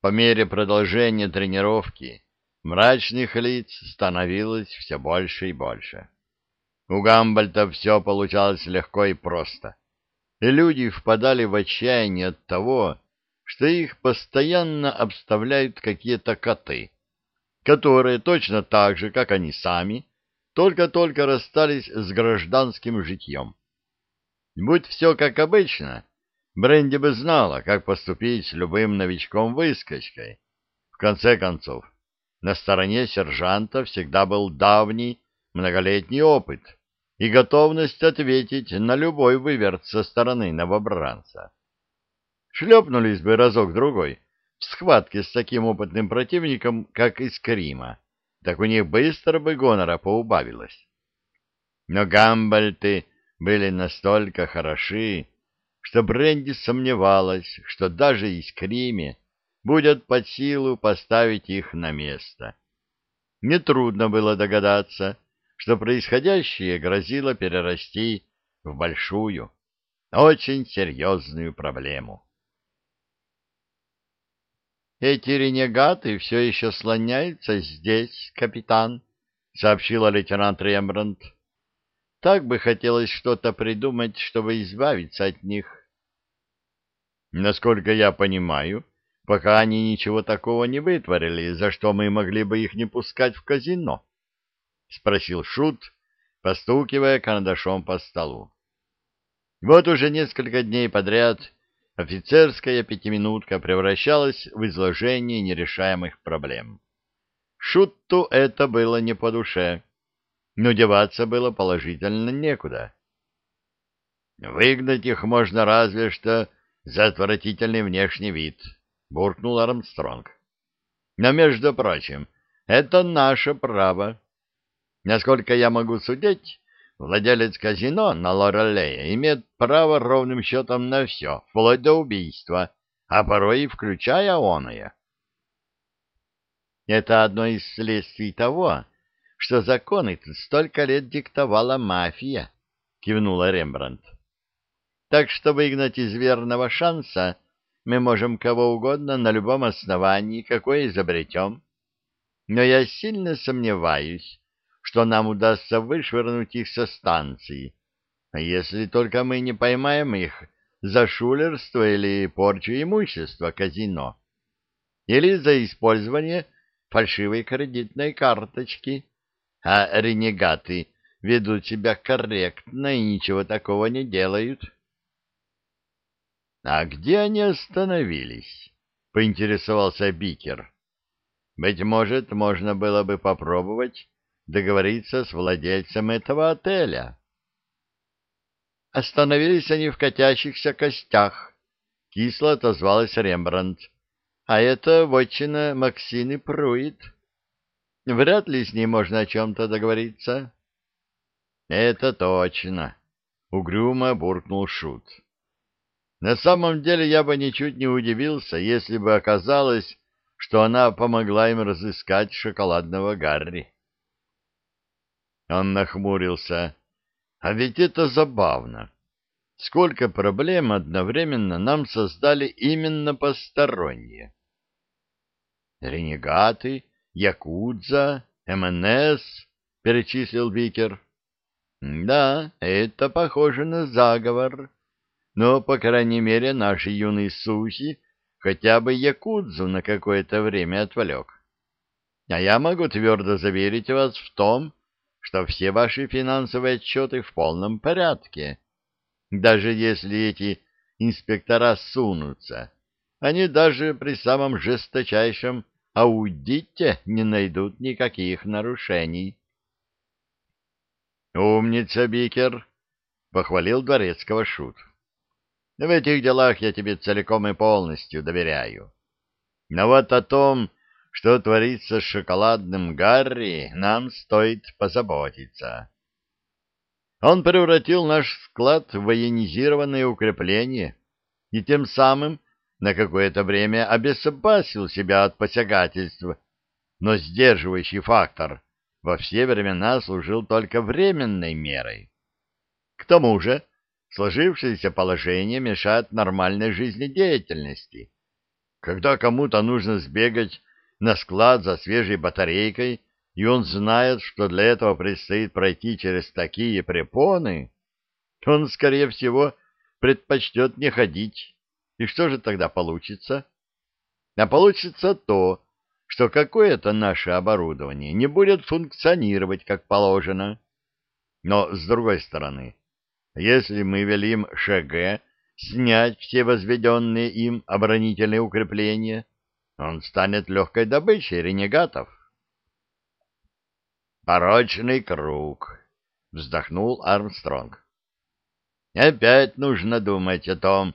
По мере продолжения тренировки мрачных лиц становилось все больше и больше. У Гамбальта все получалось легко и просто, и люди впадали в отчаяние от того, что их постоянно обставляют какие-то коты, которые точно так же, как они сами, только-только расстались с гражданским житьем. Будь все как обычно, Бренди бы знала, как поступить с любым новичком-выскочкой. В конце концов, на стороне сержанта всегда был давний, многолетний опыт и готовность ответить на любой выверт со стороны новобранца. Шлепнулись бы разок-другой в схватке с таким опытным противником, как Искрима, так у них быстро бы гонора поубавилось. Но гамбальты были настолько хороши, что Бренди сомневалась, что даже Искриме будет под силу поставить их на место. Нетрудно было догадаться, что происходящее грозило перерасти в большую, очень серьезную проблему. «Эти ренегаты все еще слоняются здесь, капитан», — сообщила лейтенант Рембрандт. «Так бы хотелось что-то придумать, чтобы избавиться от них». «Насколько я понимаю, пока они ничего такого не вытворили, за что мы могли бы их не пускать в казино?» — спросил Шут, постукивая карандашом по столу. Вот уже несколько дней подряд офицерская пятиминутка превращалась в изложение нерешаемых проблем. Шутту это было не по душе, но деваться было положительно некуда. «Выгнать их можно разве что за отвратительный внешний вид», — буркнул Армстронг. «Но, между прочим, это наше право. Насколько я могу судить, владелец казино на Лорелее имеет право ровным счетом на все, вплоть до убийства, а порой и включая оное. Это одно из следствий того, что законы столько лет диктовала мафия, кивнула Рембрандт. Так что выгнать из верного шанса мы можем кого угодно на любом основании, какое изобретем. Но я сильно сомневаюсь, что нам удастся вышвырнуть их со станции, если только мы не поймаем их за шулерство или порчу имущества казино, или за использование фальшивой кредитной карточки, а ренегаты ведут себя корректно и ничего такого не делают. — А где они остановились? — поинтересовался Бикер. — Быть может, можно было бы попробовать договориться с владельцем этого отеля. Остановились они в катящихся костях. Кисло отозвалась Рембрандт. А это вотчина Максины Пруит. Вряд ли с ней можно о чем-то договориться. Это точно, угрюмо буркнул Шут. На самом деле я бы ничуть не удивился, если бы оказалось, что она помогла им разыскать шоколадного Гарри. Он нахмурился. А ведь это забавно. Сколько проблем одновременно нам создали именно посторонние. Ренегаты, Якудза, МНС, перечислил Викер. Да, это похоже на заговор. Но, по крайней мере, наши юные сухи хотя бы Якудзу на какое-то время отвлек. А я могу твердо заверить вас в том, что все ваши финансовые отчеты в полном порядке. Даже если эти инспектора сунутся, они даже при самом жесточайшем аудите не найдут никаких нарушений. «Умница, Бикер!» — похвалил дворецкого шут. «В этих делах я тебе целиком и полностью доверяю. Но вот о том, что творится с шоколадным Гарри, нам стоит позаботиться. Он превратил наш склад в военизированное укрепление и тем самым на какое-то время обезопасил себя от посягательства, но сдерживающий фактор во все времена служил только временной мерой. К тому же сложившееся положение мешает нормальной жизнедеятельности, когда кому-то нужно сбегать на склад за свежей батарейкой, и он знает, что для этого предстоит пройти через такие препоны, он, скорее всего, предпочтет не ходить. И что же тогда получится? А получится то, что какое-то наше оборудование не будет функционировать как положено. Но, с другой стороны, если мы велим ШГ снять все возведенные им оборонительные укрепления, он станет легкой добычей ренегатов. «Порочный круг», — вздохнул Армстронг. «Опять нужно думать о том,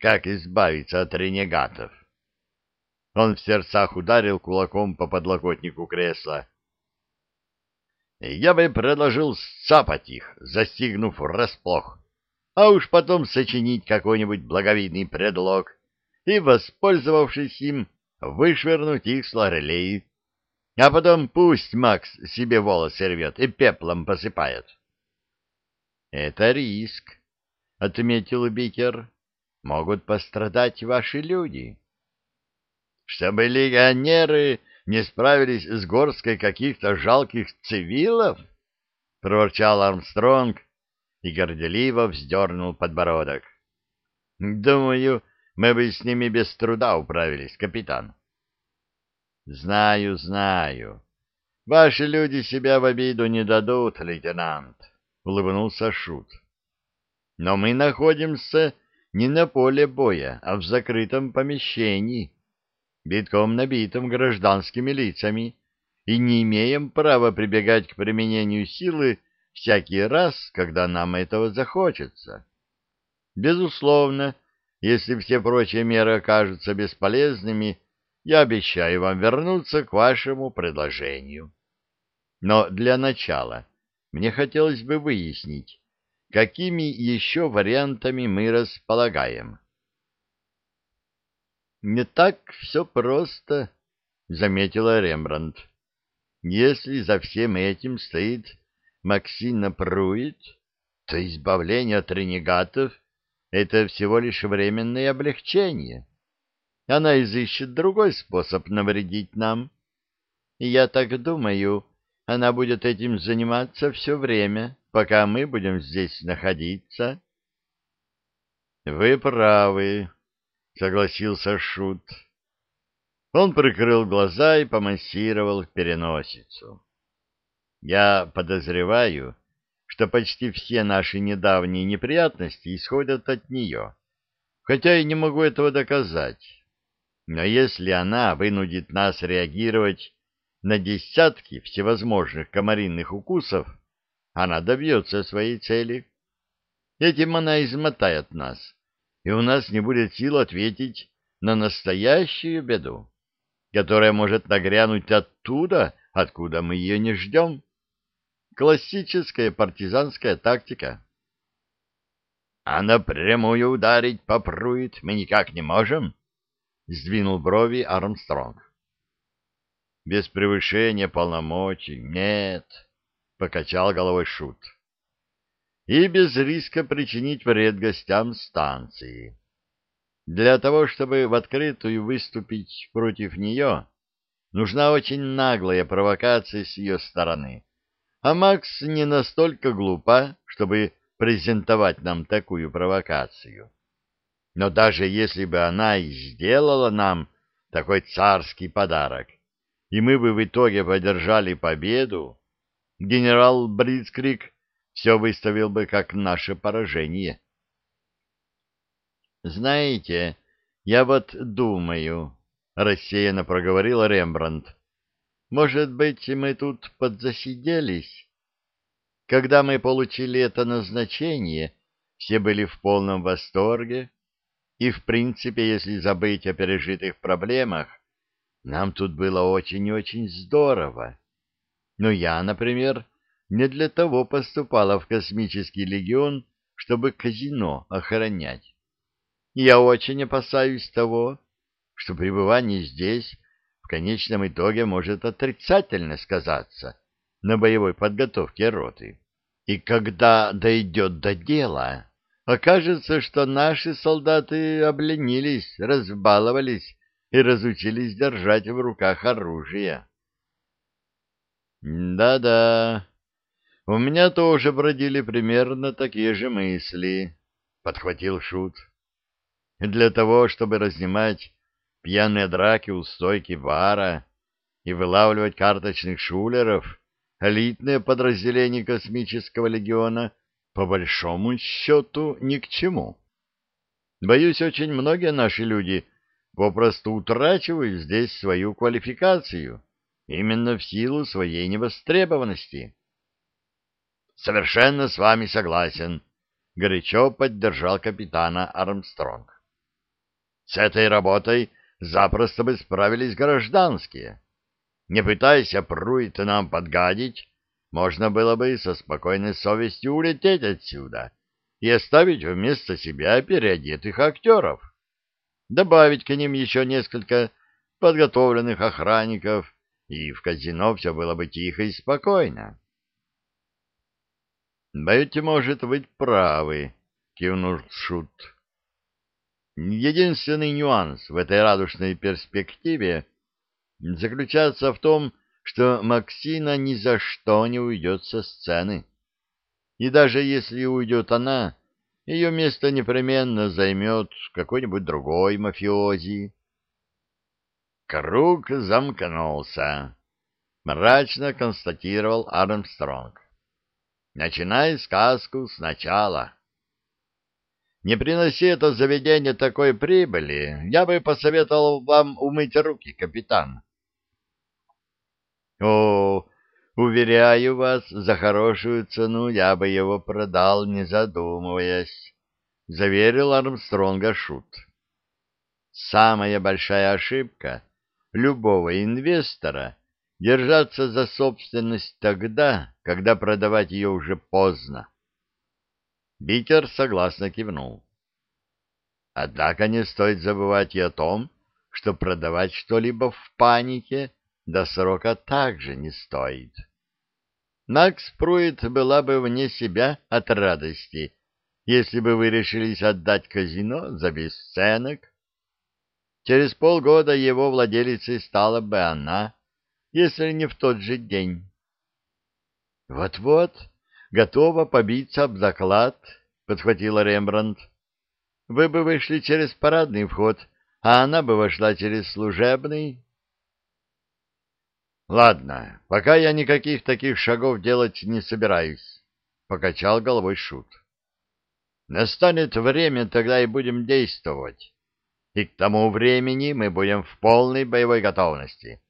как избавиться от ренегатов». Он в сердцах ударил кулаком по подлокотнику кресла. «Я бы предложил сцапать их, застигнув врасплох, а уж потом сочинить какой-нибудь благовидный предлог и, воспользовавшись им, вышвырнуть их с лорелей. А потом пусть Макс себе волосы рвет и пеплом посыпает. — Это риск, — отметил Бикер. — Могут пострадать ваши люди. — Чтобы легионеры не справились с горской каких-то жалких цивилов? — проворчал Армстронг и горделиво вздернул подбородок. — Думаю, мы бы с ними без труда управились, капитан. — Знаю, знаю. Ваши люди себя в обиду не дадут, лейтенант, — улыбнулся Шут. — Но мы находимся не на поле боя, а в закрытом помещении, битком набитом гражданскими лицами, и не имеем права прибегать к применению силы всякий раз, когда нам этого захочется. Безусловно, если все прочие меры окажутся бесполезными, я обещаю вам вернуться к вашему предложению. Но для начала мне хотелось бы выяснить, какими еще вариантами мы располагаем. «Не так все просто», — заметила Рембрандт. «Если за всем этим стоит Максина Пруит, то избавление от ренегатов — это всего лишь временное облегчение. Она изыщет другой способ навредить нам. Я так думаю, она будет этим заниматься все время, пока мы будем здесь находиться. — Вы правы, — согласился Шут. Он прикрыл глаза и помассировал переносицу. — Я подозреваю, что почти все наши недавние неприятности исходят от нее, хотя и не могу этого доказать. Но если она вынудит нас реагировать на десятки всевозможных комаринных укусов, она добьется своей цели. Этим она измотает нас, и у нас не будет сил ответить на настоящую беду, которая может нагрянуть оттуда, откуда мы ее не ждем. Классическая партизанская тактика. А напрямую ударить по Пруит мы никак не можем? Сдвинул брови Армстронг. Без превышения полномочий нет, покачал головой Шут. И без риска причинить вред гостям станции. Для того, чтобы в открытую выступить против нее, нужна очень наглая провокация с ее стороны а Макс не настолько глупа, чтобы презентовать нам такую провокацию. Но даже если бы она и сделала нам такой царский подарок, и мы бы в итоге поддержали победу, генерал Бритскрик все выставил бы как наше поражение. «Знаете, я вот думаю», — рассеянно проговорил Рембрандт, может быть, мы тут подзасиделись? Когда мы получили это назначение, все были в полном восторге, и, в принципе, если забыть о пережитых проблемах, нам тут было очень и очень здорово. Но я, например, не для того поступала в космический легион, чтобы казино охранять. Я очень опасаюсь того, что пребывание здесь в конечном итоге может отрицательно сказаться на боевой подготовке роты. И когда дойдет до дела, окажется, что наши солдаты обленились, разбаловались и разучились держать в руках оружие. «Да-да, у меня тоже бродили примерно такие же мысли», — подхватил Шут. «Для того, чтобы разнимать пьяные драки у стойки бара и вылавливать карточных шулеров, элитное подразделение космического легиона по большому счету ни к чему. Боюсь, очень многие наши люди попросту утрачивают здесь свою квалификацию, именно в силу своей невостребованности. «Совершенно с вами согласен», — горячо поддержал капитана Армстронг. «С этой работой запросто бы справились гражданские. Не пытаясь Пруит нам подгадить, можно было бы со спокойной совестью улететь отсюда и оставить вместо себя переодетых актеров. Добавить к ним еще несколько подготовленных охранников, и в казино все было бы тихо и спокойно. «Быть может быть правы», — кивнул Шут. Единственный нюанс в этой радужной перспективе заключается в том, что Максина ни за что не уйдет со сцены. И даже если уйдет она, ее место непременно займет какой-нибудь другой мафиози. Круг замкнулся, мрачно констатировал Армстронг. Начинай сказку сначала. Не приноси это заведение такой прибыли, я бы посоветовал вам умыть руки, капитан. О, уверяю вас, за хорошую цену я бы его продал, не задумываясь, — заверил Армстронга Шут. Самая большая ошибка любого инвестора — держаться за собственность тогда, когда продавать ее уже поздно. Битер согласно кивнул. Однако не стоит забывать и о том, что продавать что-либо в панике до срока также не стоит. Макс Пруит была бы вне себя от радости, если бы вы решились отдать казино за бесценок. Через полгода его владелицей стала бы она, если не в тот же день. Вот-вот, готова побиться об заклад, — подхватила Рембрандт. — Вы бы вышли через парадный вход, а она бы вошла через служебный. — Ладно, пока я никаких таких шагов делать не собираюсь, — покачал головой Шут. — Настанет время, тогда и будем действовать. И к тому времени мы будем в полной боевой готовности.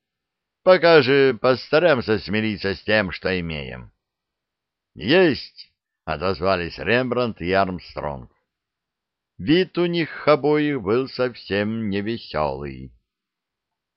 Пока же постараемся смириться с тем, что имеем. — «Есть!» — отозвались Рембрандт и Армстронг. Вид у них обоих был совсем невеселый.